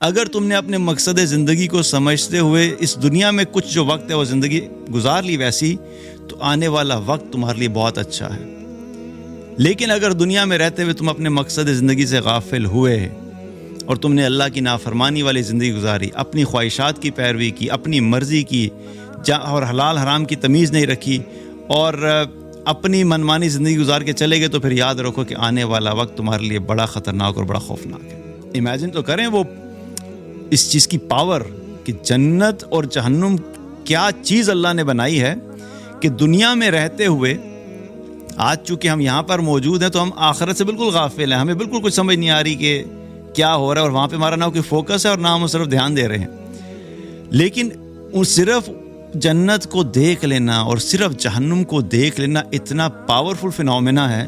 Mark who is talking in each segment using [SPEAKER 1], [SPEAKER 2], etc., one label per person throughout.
[SPEAKER 1] اگر تم نے اپنے مقصد زندگی کو سمجھتے ہوئے اس دنیا میں کچھ جو وقت ہے وہ زندگی گزار لی ویسی، تو آنے والا وقت تمہارے لیے بہت اچھا ہے۔ لیکن اگر دنیا میں رہتے ہوئے تم اپنے مقصد زندگی سے غافل ہوئے اور تم نے اللہ کی نافرمانی والی زندگی گزاری، اپنی خواہشات کی پیروی کی، اپنی مرضی کی، جا اور حلال حرام کی تمیز نہیں رکھی اور اپنی منمانی زندگی گزار کے چلے گئے، تو پھر یاد رکھو کہ آنے والا وقت تمہارے لیے بڑا خطرناک اور بڑا خوفناک ہے۔ امیجن تو کریں وہ اس چیز کی پاور کہ جنت اور جہنم کیا چیز اللہ نے بنائی ہے کہ دنیا میں رہتے ہوئے، آج چونکہ ہم یہاں پر موجود ہیں تو ہم آخرت سے بالکل غافل ہیں، ہمیں بالکل کچھ سمجھ نہیں آ رہی کہ کیا ہو رہا ہے اور وہاں پہ ہمارا نہ کوئی فوکس ہے اور نہ ہم صرف دھیان دے رہے ہیں۔ لیکن صرف جنت کو دیکھ لینا اور صرف جہنم کو دیکھ لینا اتنا پاورفل فنومنا ہے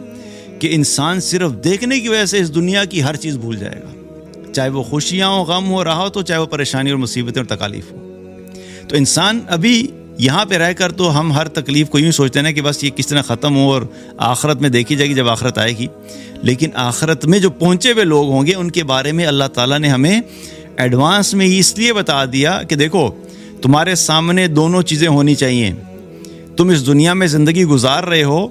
[SPEAKER 1] کہ انسان صرف دیکھنے کی وجہ سے اس دنیا کی ہر چیز بھول جائے گا۔ چاہے وہ خوشیاں ہو غم ہو رہا ہو، تو چاہے وہ پریشانی اور مصیبتیں اور تکالیف ہو تو انسان ابھی یہاں پہ رہ کر تو ہم ہر تکلیف کو یوں سوچتے ہیں کہ بس یہ کس طرح ختم ہو اور آخرت میں دیکھی جائے گی جب آخرت آئے گی۔ لیکن آخرت میں جو پہنچے ہوئے لوگ ہوں گے، ان کے بارے میں اللہ تعالیٰ نے ہمیں ایڈوانس میں اس لیے بتا دیا کہ دیکھو، تمہارے سامنے دونوں چیزیں ہونی چاہیے۔ تم اس دنیا میں زندگی گزار رہے ہو،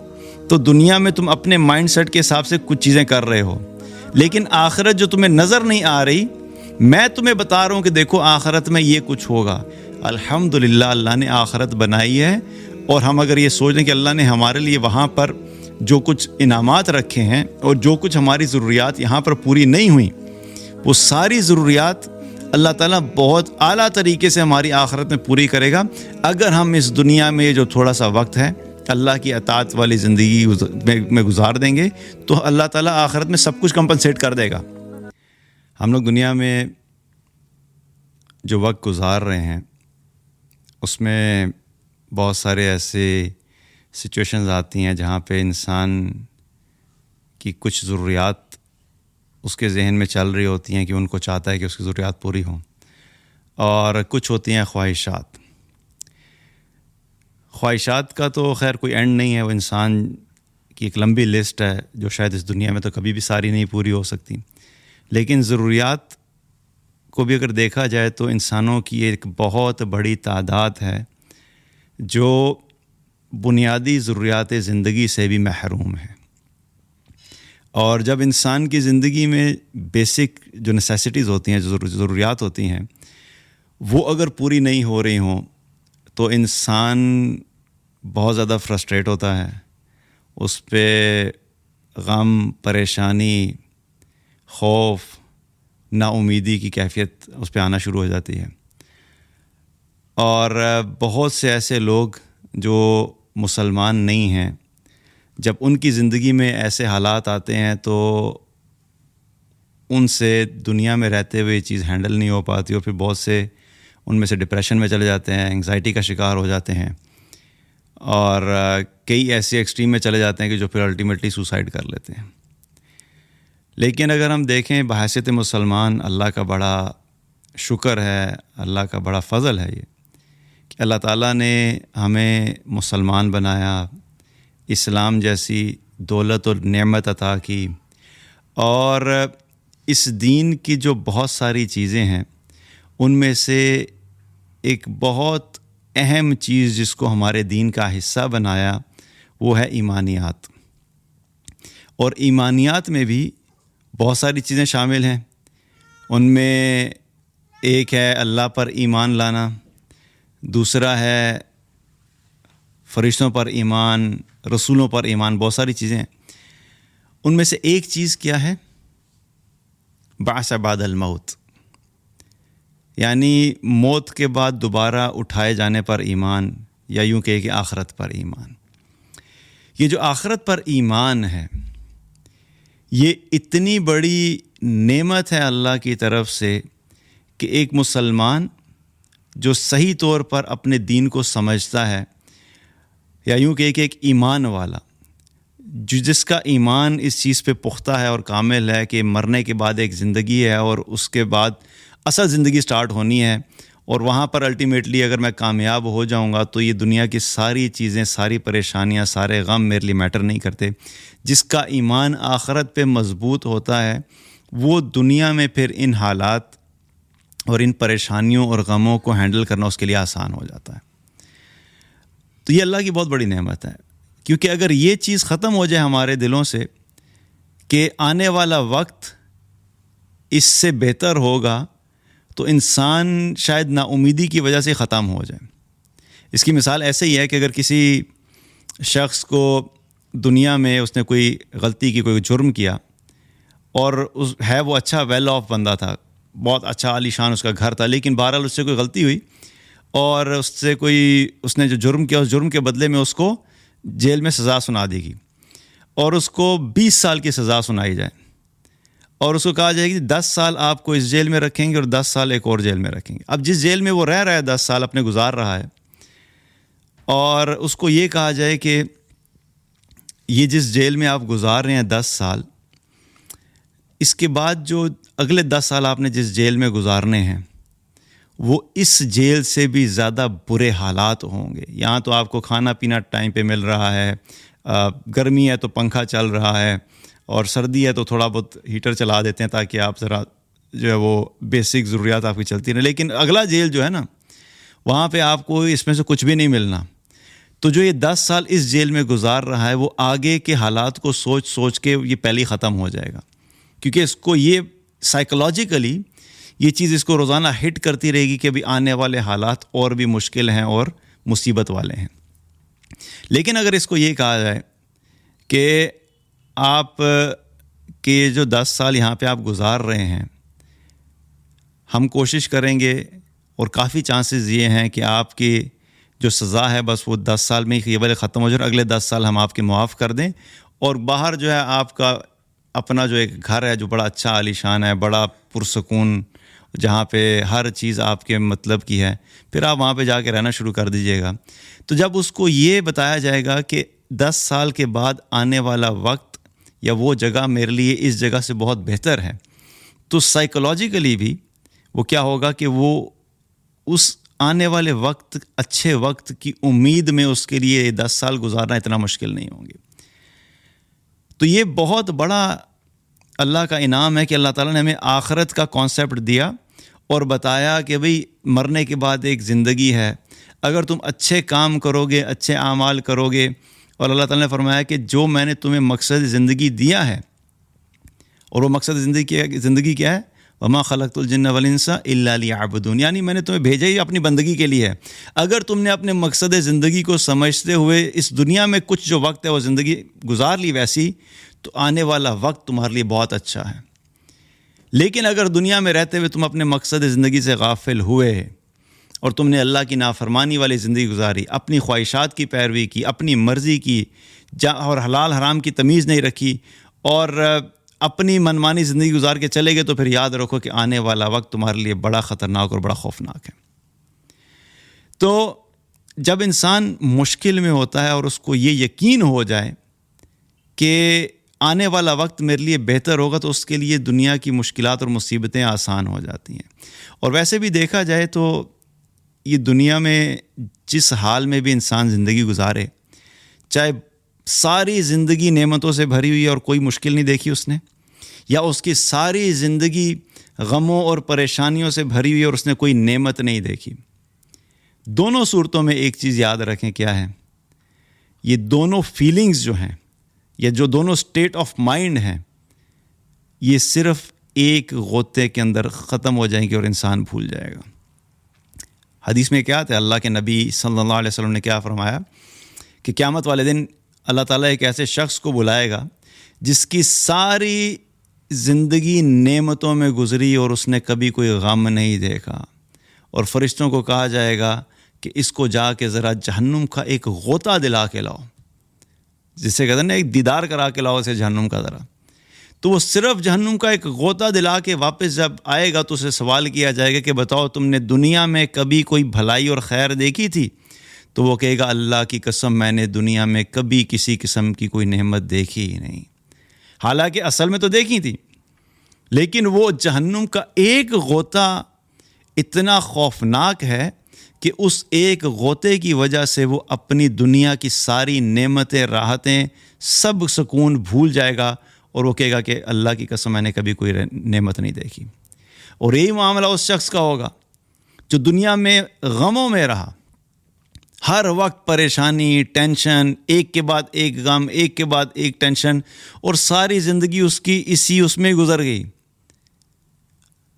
[SPEAKER 1] تو دنیا میں تم اپنے مائنڈ سیٹ کے حساب سے کچھ چیزیں کر رہے ہو۔ لیکن آخرت جو تمہیں نظر نہیں آ رہی، میں تمہیں بتا رہا ہوں کہ دیکھو، آخرت میں یہ کچھ ہوگا۔ الحمد للہ اللہ نے آخرت بنائی ہے اور ہم اگر یہ سوچ لیں کہ اللہ نے ہمارے لیے وہاں پر جو کچھ انعامات رکھے ہیں اور جو کچھ ہماری ضروریات یہاں پر پوری نہیں ہوئیں، وہ ساری ضروریات اللہ تعالیٰ بہت اعلیٰ طریقے سے ہماری آخرت میں پوری کرے گا۔ اگر ہم اس دنیا میں جو تھوڑا سا وقت ہے اللہ کی اطاعت والی زندگی میں گزار دیں گے تو اللہ تعالیٰ آخرت میں سب کچھ کمپنسیٹ کر دے گا۔ ہم لوگ دنیا میں جو وقت گزار رہے ہیں، اس میں بہت سارے ایسے سچویشنز آتی ہیں جہاں پہ انسان کی کچھ ضروریات اس کے ذہن میں چل رہی ہوتی ہیں کہ ان کو چاہتا ہے کہ اس کی ضروریات پوری ہوں۔ اور کچھ ہوتی ہیں خواہشات۔ خواہشات کا تو خیر کوئی اینڈ نہیں ہے، وہ انسان کی ایک لمبی لسٹ ہے جو شاید اس دنیا میں تو کبھی بھی ساری نہیں پوری ہو سکتی۔ لیکن ضروریات کو بھی اگر دیکھا جائے تو انسانوں کی ایک بہت بڑی تعداد ہے، جو بنیادی ضروریات زندگی سے بھی محروم ہے اور جب انسان کی زندگی میں بیسک جو نیسیسٹیز ہوتی ہیں، جو ضروریات ہوتی ہیں، وہ اگر پوری نہیں ہو رہی ہوں تو انسان بہت زیادہ فرسٹریٹ ہوتا ہے۔ اس پہ غم، پریشانی، خوف نا امیدی کی کیفیت اس پہ آنا شروع ہو جاتی ہے۔ اور بہت سے ایسے لوگ جو مسلمان نہیں ہیں، جب ان کی زندگی میں ایسے حالات آتے ہیں تو ان سے دنیا میں رہتے ہوئے یہ چیز ہینڈل نہیں ہو پاتی اور پھر بہت سے ان میں سے ڈپریشن میں چلے جاتے ہیں انگزائٹی کا شکار ہو جاتے ہیں۔ اور کئی ایسی ایکسٹریم میں چلے جاتے ہیں کہ جو پھر الٹیمیٹلی سوسائڈ کر لیتے ہیں۔ لیکن اگر ہم دیکھیں بحثیت مسلمان، اللہ کا بڑا شکر ہے، اللہ کا بڑا فضل ہے یہ کہ اللہ تعالیٰ نے ہمیں مسلمان بنایا، اسلام جیسی دولت اور نعمت عطا کی۔ اور اس دین کی جو بہت ساری چیزیں ہیں، ان میں سے ایک بہت اہم چیز جس کو ہمارے دین کا حصہ بنایا، وہ ہے ایمانیات۔ اور ایمانیات میں بھی بہت ساری چیزیں شامل ہیں۔ ان میں ایک ہے اللہ پر ایمان لانا، دوسرا ہے فرشتوں پر ایمان، رسولوں پر ایمان، بہت ساری چیزیں ہیں۔ ان میں سے ایک چیز کیا ہے؟ باس بعد الموت۔ یعنی موت کے بعد دوبارہ اٹھائے جانے پر ایمان یا یوں کہ آخرت پر ایمان۔ یہ جو آخرت پر ایمان ہے، یہ اتنی بڑی نعمت ہے اللہ کی طرف سے کہ ایک مسلمان جو صحیح طور پر اپنے دین کو سمجھتا ہے یا یوں کہ ایک ایمان والا، جو جس کا ایمان اس چیز پہ پختہ ہے اور کامل ہے کہ مرنے کے بعد ایک زندگی ہے اور اس کے بعد اصل زندگی سٹارٹ ہونی ہے اور وہاں پر الٹیمیٹلی اگر میں کامیاب ہو جاؤں گا تو یہ دنیا کی ساری چیزیں، ساری پریشانیاں، سارے غم میرے لیے میٹر نہیں کرتے۔ جس کا ایمان آخرت پہ مضبوط ہوتا ہے، وہ دنیا میں پھر ان حالات اور ان پریشانیوں اور غموں کو ہینڈل کرنا اس کے لیے آسان ہو جاتا ہے۔ تو یہ اللہ کی بہت بڑی نعمت ہے۔ کیونکہ اگر یہ چیز ختم ہو جائے ہمارے دلوں سے کہ آنے والا وقت اس سے بہتر ہوگا تو انسان شاید نا امیدی کی وجہ سے ختم ہو جائے۔ اس کی مثال ایسے ہی ہے کہ اگر کسی شخص کو دنیا میں اس نے کوئی غلطی کی، کوئی جرم کیا اور اس ہے وہ اچھا ویل آف بندہ تھا، بہت اچھا عالی شان اس کا گھر تھا، لیکن بہرحال اس سے کوئی غلطی ہوئی اور اس سے کوئی، اس نے جو جرم کیا، اس جرم کے بدلے میں اس کو جیل میں سزا سنا دے گی اور اس کو بیس سال کی سزا سنائی جائے۔ اور اس کو کہا جائے گی دس سال آپ کو اس جیل میں رکھیں گے اور دس سال ایک اور جیل میں رکھیں گے۔ اب جس جیل میں وہ رہ رہا ہے، دس سال اپنے گزار رہا ہے، اور اس کو یہ کہا جائے کہ یہ جس جیل میں آپ گزار رہے ہیں دس سال، اس کے بعد جو اگلے دس سال آپ نے جس جیل میں گزارنے ہیں، وہ اس جیل سے بھی زیادہ برے حالات ہوں گے۔ یہاں تو آپ کو کھانا پینا ٹائم پہ مل رہا ہے گرمی ہے تو پنکھا چل رہا ہے اور سردی ہے تو تھوڑا بہت ہیٹر چلا دیتے ہیں تاکہ آپ ذرا جو ہے وہ بیسک ضروریات آپ کی چلتی رہیں۔ لیکن اگلا جیل جو ہے نا، وہاں پہ آپ کو اس میں سے کچھ بھی نہیں ملنا۔ تو جو یہ دس سال اس جیل میں گزار رہا ہے، وہ آگے کے حالات کو سوچ سوچ کے یہ پہلے ختم ہو جائے گا۔ کیونکہ اس کو یہ سائیکلوجیکلی یہ چیز اس کو روزانہ ہٹ کرتی رہے گی کہ ابھی آنے والے حالات اور بھی مشکل ہیں اور مصیبت والے ہیں۔ لیکن اگر اس کو یہ کہا جائے کہ آپ کے جو دس سال یہاں پہ آپ گزار رہے ہیں، ہم کوشش کریں گے اور کافی چانسز یہ ہیں کہ آپ کی جو سزا ہے، بس وہ دس سال میں ہی یہ ختم ہو جائے اگلے دس سال ہم آپ کے معاف کر دیں۔ اور باہر جو ہے، آپ کا اپنا جو ایک گھر ہے، جو بڑا اچھا عالی شان ہے، بڑا پرسکون، جہاں پہ ہر چیز آپ کے مطلب کی ہے۔ پھر آپ وہاں پہ جا کے رہنا شروع کر دیجیے گا۔ تو جب اس کو یہ بتایا جائے گا کہ دس سال کے بعد آنے والا وقت یا وہ جگہ میرے لیے اس جگہ سے بہت بہتر ہے۔ تو سائیکولوجیکلی بھی وہ کیا ہوگا کہ وہ اس آنے والے وقت، اچھے وقت کی امید میں اس کے لیے دس سال گزارنا اتنا مشکل نہیں ہوں گے۔ تو یہ بہت بڑا اللہ کا انعام ہے کہ اللہ تعالیٰ نے ہمیں آخرت کا کانسیپٹ دیا اور بتایا کہ بھئی مرنے کے بعد ایک زندگی ہے۔ اگر تم اچھے کام کرو گے اچھے اعمال کرو گے اور اللہ تعالیٰ نے فرمایا کہ جو میں نے تمہیں مقصد زندگی دیا ہے، اور وہ مقصد زندگی زندگی کیا ہے؟ وما خلق الجن ولنسا اللہ علی یعنی میں نے تمہیں بھیجا ہی اپنی بندگی کے لیے۔ اگر تم نے اپنے مقصد زندگی کو سمجھتے ہوئے اس دنیا میں کچھ جو وقت ہے وہ زندگی گزار لی ویسی، تو آنے والا وقت تمہارے لیے بہت اچھا ہے۔ لیکن اگر دنیا میں رہتے ہوئے تم اپنے مقصد زندگی سے غافل ہوئے اور تم نے اللہ کی نافرمانی والی زندگی گزاری، اپنی خواہشات کی پیروی کی، اپنی مرضی کی، جا اور حلال حرام کی تمیز نہیں رکھی، اور اپنی منمانی زندگی گزار کے چلے گئے تو پھر یاد رکھو کہ آنے والا وقت تمہارے لیے بڑا خطرناک اور بڑا خوفناک ہے۔ تو جب انسان مشکل میں ہوتا ہے اور اس کو یہ یقین ہو جائے کہ آنے والا وقت میرے لیے بہتر ہوگا تو اس کے لیے دنیا کی مشکلات اور مصیبتیں آسان ہو جاتی ہیں۔ اور ویسے بھی دیکھا جائے تو یہ دنیا میں جس حال میں بھی انسان زندگی گزارے، چاہے ساری زندگی نعمتوں سے بھری ہوئی اور کوئی مشکل نہیں دیکھی اس نے، یا اس کی ساری زندگی غموں اور پریشانیوں سے بھری ہوئی اور اس نے کوئی نعمت نہیں دیکھی۔ دونوں صورتوں میں ایک چیز یاد رکھیں کیا ہے؟ یہ دونوں فیلنگز جو ہیں، یا جو دونوں اسٹیٹ آف مائنڈ ہیں، یہ صرف ایک غوطے کے اندر ختم ہو جائیں گے اور انسان بھول جائے گا۔ حدیث میں کیا تھا اللہ کے نبی صلی اللہ علیہ وسلم نے کیا فرمایا کہ قیامت والے دن اللہ تعالیٰ ایک ایسے شخص کو بلائے گا جس کی ساری زندگی نعمتوں میں گزری اور اس نے کبھی کوئی غم نہیں دیکھا۔ اور فرشتوں کو کہا جائے گا کہ اس کو جا کے ذرا جہنم کا ایک غوطہ دلا کے لاؤ جس سے کہتے ہیں ایک دیدار کرا کے لاؤ اسے جہنم کا ذرا۔ تو وہ صرف جہنم کا ایک غوطہ دلا کے واپس جب آئے گا تو اسے سوال کیا جائے گا کہ بتاؤ تم نے دنیا میں کبھی کوئی بھلائی اور خیر دیکھی تھی؟ تو وہ کہے گا، اللہ کی قسم، میں نے دنیا میں کبھی کسی قسم کی کوئی نعمت دیکھی ہی نہیں۔ حالانکہ اصل میں تو دیکھی تھی، لیکن وہ جہنم کا ایک غوطہ اتنا خوفناک ہے کہ اس ایک غوطے کی وجہ سے وہ اپنی دنیا کی ساری نعمتیں، راحتیں سب سکون بھول جائے گا۔ اور وہ کہے گا کہ اللہ کی قسم میں نے کبھی کوئی نعمت نہیں دیکھی۔ اور یہی معاملہ اس شخص کا ہوگا جو دنیا میں غموں میں رہا۔ ہر وقت پریشانی، ٹینشن، ایک کے بعد ایک غم، ایک کے بعد ایک ٹینشن، اور ساری زندگی اس کی اسی اس میں گزر گئی۔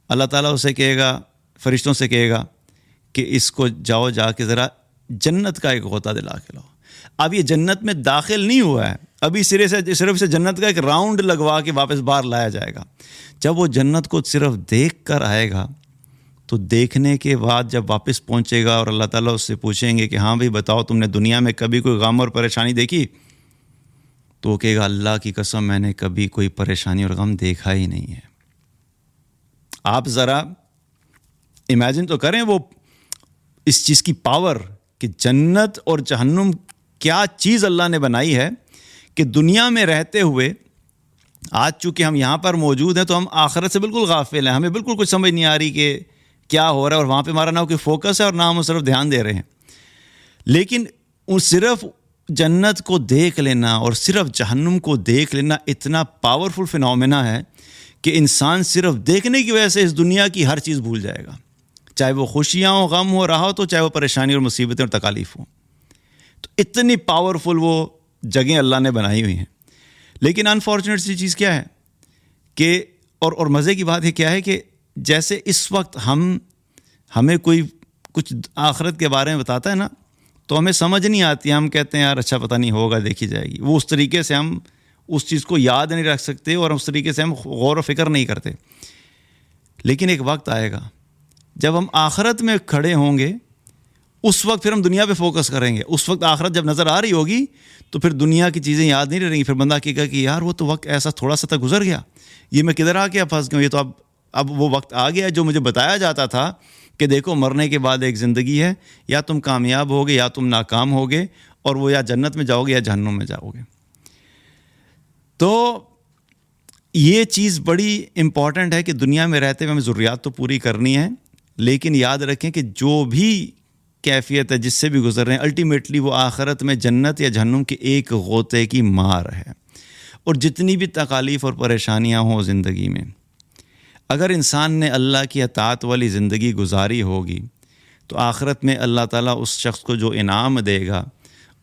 [SPEAKER 1] اللہ تعالیٰ اسے کہے گا، فرشتوں سے کہے گا کہ اس کو جاؤ جا کے ذرا جنت کا ایک غوطہ دلا کے لاؤ۔ اب یہ جنت میں داخل نہیں ہوا ہے۔ ابھی سرے سے صرف سے جنت کا ایک راؤنڈ لگوا کے واپس باہر لایا جائے گا۔ جب وہ جنت کو صرف دیکھ کر آئے گا، تو دیکھنے کے بعد جب واپس پہنچے گا اور اللہ تعالیٰ اس سے پوچھیں گے کہ ہاں بھائی، بتاؤ تم نے دنیا میں کبھی کوئی غم اور پریشانی دیکھی؟ تو وہ کہے گا، اللہ کی قسم، میں نے کبھی کوئی پریشانی اور غم دیکھا ہی نہیں ہے۔ آپ ذرا امیجن تو کریں وہ اس چیز کی پاور کہ جنت اور جہنم کیا چیز اللہ نے بنائی ہے۔ کہ دنیا میں رہتے ہوئے، آج چونکہ ہم یہاں پر موجود ہیں، تو ہم آخرت سے بالکل غافل ہیں۔ ہمیں بالکل کچھ سمجھ نہیں آ رہی کہ کیا ہو رہا ہے اور وہاں پہ ہمارا نہ کوئی فوکس ہے اور نہ ہم صرف دھیان دے رہے ہیں۔ لیکن صرف جنت کو دیکھ لینا اور صرف جہنم کو دیکھ لینا اتنا پاورفل فنومنا ہے کہ انسان صرف دیکھنے کی وجہ سے اس دنیا کی ہر چیز بھول جائے گا۔ چاہے وہ خوشیاں ہوں، غم ہو رہا ہو تو چاہے وہ پریشانی اور مصیبتیں اور تکالیف ہوں۔ تو اتنی پاورفل وہ جگہیں اللہ نے بنائی ہوئی ہیں۔ لیکن انفارچونیٹ سی چیز کیا ہے کہ اور اور مزے کی بات یہ کیا ہے کہ جیسے اس وقت ہم، ہمیں کوئی کچھ آخرت کے بارے میں بتاتا ہے نا، تو ہمیں سمجھ نہیں آتی، ہم کہتے ہیں یار اچھا پتہ نہیں ہوگا، دیکھی جائے گی۔ وہ اس طریقے سے ہم اس چیز کو یاد نہیں رکھ سکتے اور اس طریقے سے ہم غور و فکر نہیں کرتے۔ لیکن ایک وقت آئے گا جب ہم آخرت میں کھڑے ہوں گے اس وقت پھر ہم دنیا پہ فوکس کریں گے۔ اس وقت آخرت جب نظر آ رہی ہوگی تو پھر دنیا کی چیزیں یاد نہیں رہیں گی۔ پھر بندہ کہے گا کہ یار وہ تو وقت ایسا تھوڑا سا تک گزر گیا۔ یہ میں کدھر آ کے پھنس گیا یہ تو اب اب وہ وقت آ گیا جو مجھے بتایا جاتا تھا کہ دیکھو مرنے کے بعد ایک زندگی ہے۔ یا تم کامیاب ہوگے یا تم ناکام ہوگے اور وہ یا جنت میں جاؤ گے یا جہنم میں جاؤ گے تو یہ چیز بڑی امپورٹنٹ ہے کہ دنیا میں رہتے ہوئے ہمیں ضروریات تو پوری کرنی ہے لیکن یاد رکھیں کہ جو بھی کیفیت ہے جس سے بھی گزر رہے ہیں۔ الٹیمیٹلی وہ آخرت میں جنت یا جہنم کے ایک غوطے کی مار ہے۔ اور جتنی بھی تکالیف اور پریشانیاں ہوں زندگی میں، اگر انسان نے اللہ کی اطاعت والی زندگی گزاری ہوگی، تو آخرت میں اللہ تعالیٰ اس شخص کو جو انعام دے گا،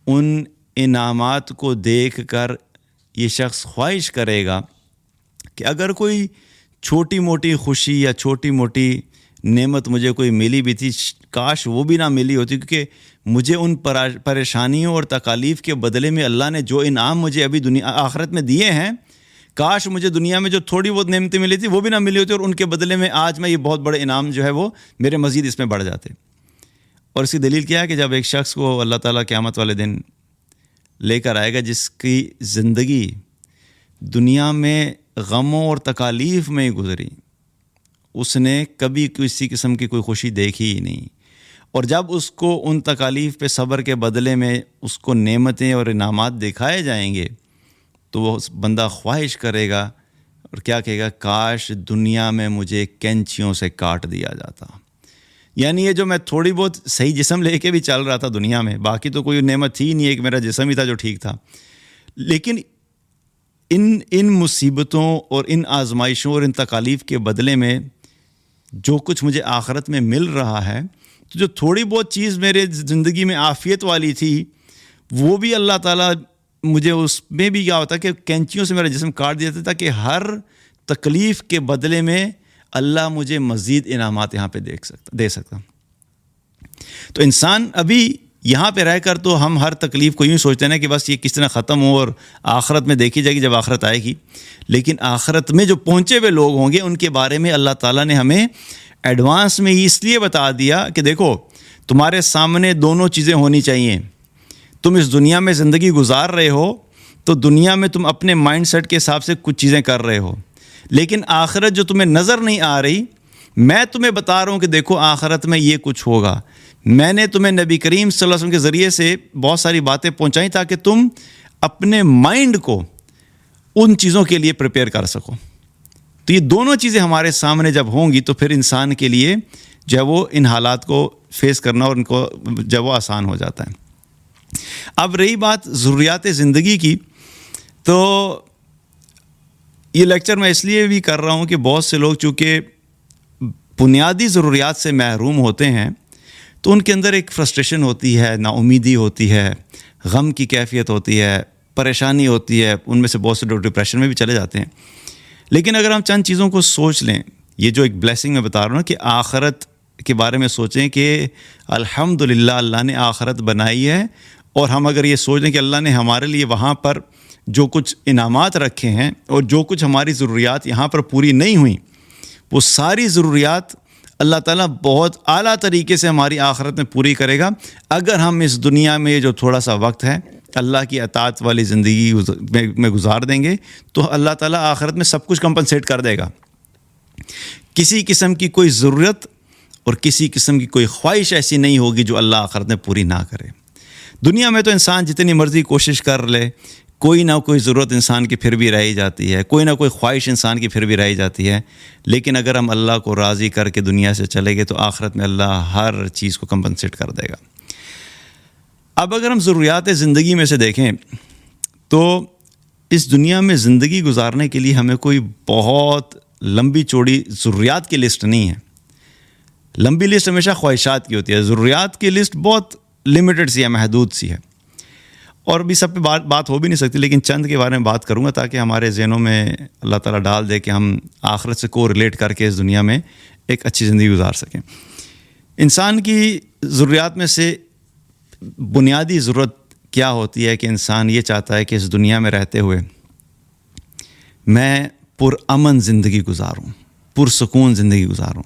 [SPEAKER 1] ان انعامات کو دیکھ کر یہ شخص خواہش کرے گا کہ اگر کوئی چھوٹی موٹی خوشی یا چھوٹی موٹی نعمت مجھے کوئی ملی بھی تھی، کاش وہ بھی نہ ملی ہوتی، کیونکہ مجھے ان پریشانیوں اور تکالیف کے بدلے میں اللہ نے جو انعام مجھے ابھی دنیا، آخرت میں دیے ہیں، کاش مجھے دنیا میں جو تھوڑی بہت نعمتیں ملی تھی، وہ بھی نہ ملی ہوتی اور ان کے بدلے میں آج میں یہ بہت بڑے انعام جو ہے وہ میرے مزید اس میں بڑھ جاتے۔ اور اس کی دلیل کیا ہے کہ جب ایک شخص کو اللہ تعالیٰ قیامت والے دن لے کر آئے گا، جس کی زندگی دنیا میں غموں اور تکالیف میں گزری اس نے کبھی کسی قسم کی کوئی خوشی دیکھی ہی نہیں۔ اور جب اس کو ان تکالیف پہ صبر کے بدلے میں اس کو نعمتیں اور انعامات دکھائے جائیں گے، تو وہ بندہ خواہش کرے گا اور کیا کہے گا، کاش دنیا میں مجھے کینچیوں سے کاٹ دیا جاتا۔ یعنی یہ جو میں تھوڑی بہت صحیح جسم لے کے بھی چل رہا تھا دنیا میں، باقی تو کوئی نعمت تھی نہیں، ایک میرا جسم ہی تھا جو ٹھیک تھا۔ لیکن ان ان مصیبتوں اور ان آزمائشوں اور ان تکالیف کے بدلے میں جو کچھ مجھے آخرت میں مل رہا ہے، تو جو تھوڑی بہت چیز میرے زندگی میں عافیت والی تھی، وہ بھی اللہ تعالیٰ مجھے اس میں بھی کیا ہوتا کہ کینچیوں سے میرا جسم کاٹ دیا تھا کہ ہر تکلیف کے بدلے میں اللہ مجھے مزید انعامات یہاں پہ دیکھ سکتا، دے سکتا۔ تو انسان ابھی یہاں پہ رہ کر تو ہم ہر تکلیف کو یوں سوچتے ہیں کہ بس یہ کس طرح ختم ہو اور آخرت میں دیکھی جائے گی جب آخرت آئے گی۔ لیکن آخرت میں جو پہنچے ہوئے لوگ ہوں گے، ان کے بارے میں اللہ تعالیٰ نے ہمیں ایڈوانس میں اس لیے بتا دیا کہ دیکھو، تمہارے سامنے دونوں چیزیں ہونی چاہیے۔ تم اس دنیا میں زندگی گزار رہے ہو، تو دنیا میں تم اپنے مائنڈ سیٹ کے حساب سے کچھ چیزیں کر رہے ہو۔ لیکن آخرت جو تمہیں نظر نہیں آ رہی، میں تمہیں بتا رہا ہوں کہ دیکھو، آخرت میں یہ کچھ ہوگا۔ میں نے تمہیں نبی کریم صلی اللہ علیہ وسلم کے ذریعے سے بہت ساری باتیں پہنچائیں تاکہ تم اپنے مائنڈ کو ان چیزوں کے لیے پریپیئر کر سکو۔ تو یہ دونوں چیزیں ہمارے سامنے جب ہوں گی تو پھر انسان کے لیے جو ہے وہ ان حالات کو فیس کرنا اور ان کو جب وہ آسان ہو جاتا ہے۔ اب رہی بات ضروریات زندگی کی، تو یہ لیکچر میں اس لیے بھی کر رہا ہوں کہ بہت سے لوگ چونکہ بنیادی ضروریات سے محروم ہوتے ہیں تو ان کے اندر ایک فرسٹریشن ہوتی ہے نا امیدی ہوتی ہے، غم کی کیفیت ہوتی ہے، پریشانی ہوتی ہے، ان میں سے بہت سے لوگ ڈپریشن میں بھی چلے جاتے ہیں۔ لیکن اگر ہم چند چیزوں کو سوچ لیں، یہ جو ایک بلیسنگ میں بتا رہا ہوں کہ آخرت کے بارے میں سوچیں کہ الحمد للہ اللہ نے آخرت بنائی ہے اور ہم اگر یہ سوچ لیں کہ اللہ نے ہمارے لیے وہاں پر جو کچھ انعامات رکھے ہیں اور جو کچھ ہماری ضروریات یہاں پر پوری نہیں ہوئیں، وہ ساری ضروریات اللہ تعالیٰ بہت اعلیٰ طریقے سے ہماری آخرت میں پوری کرے گا۔ اگر ہم اس دنیا میں جو تھوڑا سا وقت ہے، اللہ کی اطاعت والی زندگی میں گزار دیں گے، تو اللہ تعالیٰ آخرت میں سب کچھ کمپنسیٹ کر دے گا۔ کسی قسم کی کوئی ضرورت اور کسی قسم کی کوئی خواہش ایسی نہیں ہوگی جو اللہ آخرت میں پوری نہ کرے۔ دنیا میں تو انسان جتنی مرضی کوشش کر لے کوئی نہ کوئی ضرورت انسان کی پھر بھی رہی جاتی ہے، کوئی نہ کوئی خواہش انسان کی پھر بھی رہی جاتی ہے۔ لیکن اگر ہم اللہ کو راضی کر کے دنیا سے چلے گئے تو آخرت میں اللہ ہر چیز کو کمپنسیٹ کر دے گا۔ اب اگر ہم ضروریات زندگی میں سے دیکھیں تو اس دنیا میں زندگی گزارنے کے لیے ہمیں کوئی بہت لمبی چوڑی ضروریات کی لسٹ نہیں ہے۔ لمبی لسٹ ہمیشہ خواہشات کی ہوتی ہے، ضروریات کی لسٹ بہت لمیٹڈ سی ہے محدود سی ہے۔ اور بھی سب پہ بات بات ہو بھی نہیں سکتی، لیکن چند کے بارے میں بات کروں گا تاکہ ہمارے ذہنوں میں اللہ تعالیٰ ڈال دے کہ ہم آخرت سے کو ریلیٹ کر کے اس دنیا میں ایک اچھی زندگی گزار سکیں۔ انسان کی ضروریات میں سے بنیادی ضرورت کیا ہوتی ہے کہ انسان یہ چاہتا ہے کہ اس دنیا میں رہتے ہوئے میں پرامن زندگی گزاروں، پرسکون زندگی گزاروں۔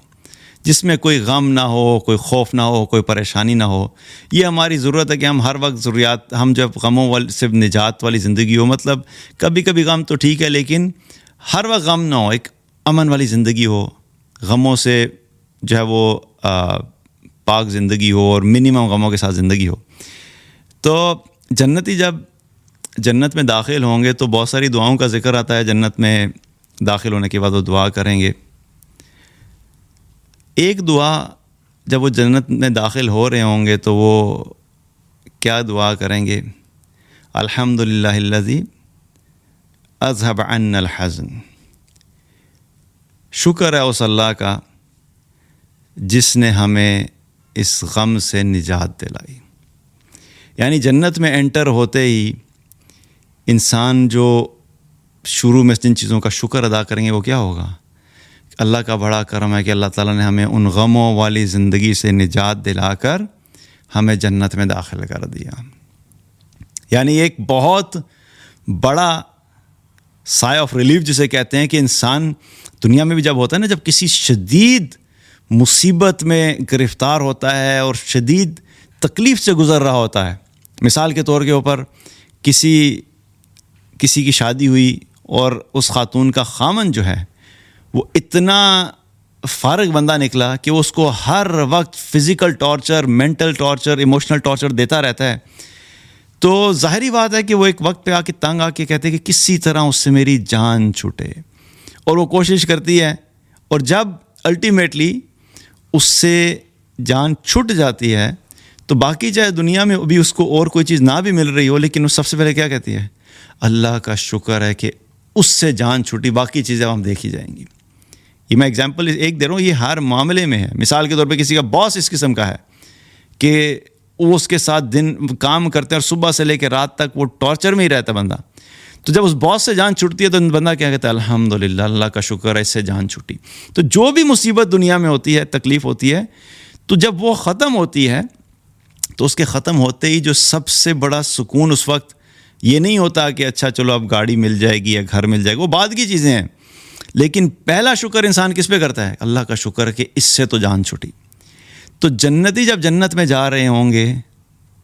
[SPEAKER 1] جس میں کوئی غم نہ ہو، کوئی خوف نہ ہو، کوئی پریشانی نہ ہو۔ یہ ہماری ضرورت ہے کہ ہم ہر وقت ضروریات، ہم جب غموں والی سے نجات والی زندگی ہو مطلب کبھی کبھی غم تو ٹھیک ہے، لیکن ہر وقت غم نہ ہو، ایک امن والی زندگی ہو۔ غموں سے جو ہے وہ پاک زندگی ہو اور منیمم غموں کے ساتھ زندگی ہو۔ تو جنتی جب جنت میں داخل ہوں گے تو بہت ساری دعاؤں کا ذکر آتا ہے۔ جنت میں داخل ہونے کے بعد وہ دعا کریں گے۔ ایک دعا جب وہ جنت میں داخل ہو رہے ہوں گے تو وہ کیا دعا کریں گے؟ الحمد للہ اذہب عن الحزن۔ شکر ہے اس اللہ کا جس نے ہمیں اس غم سے نجات دلائی۔ یعنی جنت میں انٹر ہوتے ہی انسان جو شروع میں جن چیزوں کا شکر ادا کریں گے وہ کیا ہوگا؟ اللہ کا بڑا کرم ہے کہ اللہ تعالیٰ نے ہمیں ان غموں والی زندگی سے نجات دلا کر ہمیں جنت میں داخل کر دیا۔ یعنی ایک بہت بڑا سائے آف ریلیف جسے کہتے ہیں کہ انسان دنیا میں بھی جب ہوتا ہے نا، جب کسی شدید مصیبت میں گرفتار ہوتا ہے اور شدید تکلیف سے گزر رہا ہوتا ہے۔ مثال کے طور کے اوپر کسی کسی کی شادی ہوئی اور اس خاتون کا خامن جو ہے وہ اتنا فارغ بندہ نکلا کہ وہ اس کو ہر وقت physical torture mental torture emotional torture دیتا رہتا ہے۔ تو ظاہری بات ہے کہ وہ ایک وقت پہ آ کے تنگ آ کے کہتے کہ کسی طرح اس سے میری جان چھوٹے۔ اور وہ کوشش کرتی ہے۔ اور جب الٹیمیٹلی اس سے جان چھٹ جاتی ہے، تو باقی چاہے دنیا میں بھی اس کو اور کوئی چیز نہ بھی مل رہی ہو، لیکن وہ سب سے پہلے کیا کہتی ہے؟ اللہ کا شکر ہے کہ اس سے جان چھوٹی، باقی چیزیں ہم دیکھی جائیں گی۔ یہ میں اگزامپل ایک دے رہا ہوں، یہ ہر معاملے میں ہے۔ مثال کے طور پہ کسی کا باس اس قسم کا ہے کہ وہ اس کے ساتھ دن کام کرتے ہیں اور صبح سے لے کے رات تک وہ ٹارچر میں ہی رہتا ہے بندہ۔ تو جب اس باس سے جان چھٹتی ہے تو بندہ کیا کہتا ہے؟ الحمد للہ اللہ کا شکر ہے، اس سے جان چھٹی۔ تو جو بھی مصیبت دنیا میں ہوتی ہے، تکلیف ہوتی ہے، تو جب وہ ختم ہوتی ہے، تو اس کے ختم ہوتے ہی جو سب سے بڑا سکون اس وقت یہ نہیں ہوتا کہ اچھا چلو اب گاڑی مل جائے گی یا گھر مل جائے گا وہ بعد کی چیزیں ہیں۔ لیکن پہلا شکر انسان کس پہ کرتا ہے؟ اللہ کا شکر کہ اس سے تو جان چھٹی۔ تو جنتی جب جنت میں جا رہے ہوں گے،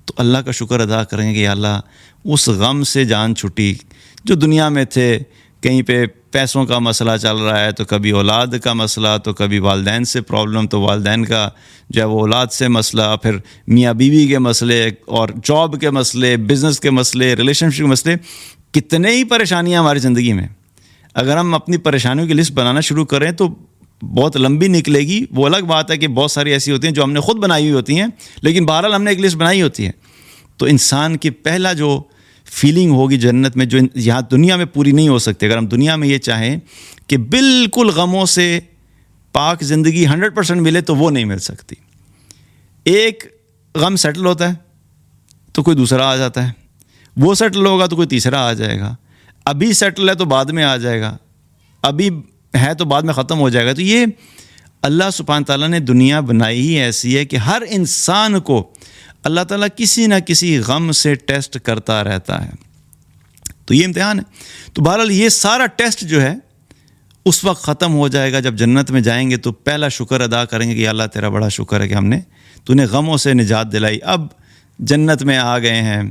[SPEAKER 1] تو اللہ کا شکر ادا کریں گے کہ اللہ، اس غم سے جان چھٹی۔ جو دنیا میں تھے، کہیں پہ پیسوں کا مسئلہ چل رہا ہے، تو کبھی اولاد کا مسئلہ، تو کبھی والدین سے پرابلم تو والدین کا جو ہے وہ اولاد سے مسئلہ، پھر میاں بیوی کے مسئلے اور جاب کے مسئلے بزنس کے مسئلے ریلیشن شپ کے مسئلے۔ کتنے ہی پریشانیاں ہماری زندگی میں۔ اگر ہم اپنی پریشانیوں کی لسٹ بنانا شروع کریں تو بہت لمبی نکلے گی۔ وہ الگ بات ہے کہ بہت ساری ایسی ہوتی ہیں جو ہم نے خود بنائی ہوئی ہوتی ہیں، لیکن بہرحال ہم نے ایک لسٹ بنائی ہوتی ہے۔ تو انسان کی پہلا جو فیلنگ ہوگی جنت میں، جو یہاں دنیا میں پوری نہیں ہو سکتی، اگر ہم دنیا میں یہ چاہیں کہ بالکل غموں سے پاک زندگی ہنڈریڈ پرسینٹ ملے تو وہ نہیں مل سکتی۔ ایک غم سیٹل ہوتا ہے تو کوئی دوسرا آ جاتا ہے۔ وہ سیٹل ہوگا تو کوئی تیسرا آ جائے گا۔ ابھی سیٹل ہے تو بعد میں آ جائے گا۔ ابھی ہے تو بعد میں ختم ہو جائے گا۔ تو یہ اللہ سبحانہ تعالیٰ نے دنیا بنائی ہی ایسی ہے کہ ہر انسان کو اللہ تعالیٰ کسی نہ کسی غم سے ٹیسٹ کرتا رہتا ہے۔ تو یہ امتحان ہے۔ تو بہرحال یہ سارا ٹیسٹ جو ہے، اس وقت ختم ہو جائے گا۔ جب جنت میں جائیں گے تو پہلا شکر ادا کریں گے کہ اللہ تیرا بڑا شکر ہے کہ ہم نے، تو نے غموں سے نجات دلائی۔ اب جنت میں آ گئے ہیں۔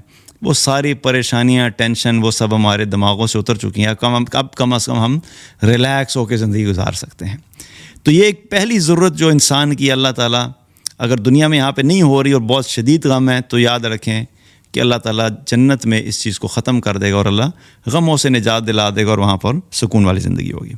[SPEAKER 1] وہ ساری پریشانیاں، ٹینشن، وہ سب ہمارے دماغوں سے اتر چکی ہیں۔ کم اب کم از کم ہم ریلیکس ہو کے زندگی گزار سکتے ہیں۔ تو یہ ایک پہلی ضرورت جو انسان کی، اللہ تعالیٰ اگر دنیا میں یہاں پہ نہیں ہو رہی اور بہت شدید غم ہے، تو یاد رکھیں کہ اللہ تعالیٰ جنت میں اس چیز کو ختم کر دے گا اور اللہ غموں سے نجات دلا دے گا اور وہاں پر سکون والی زندگی ہوگی۔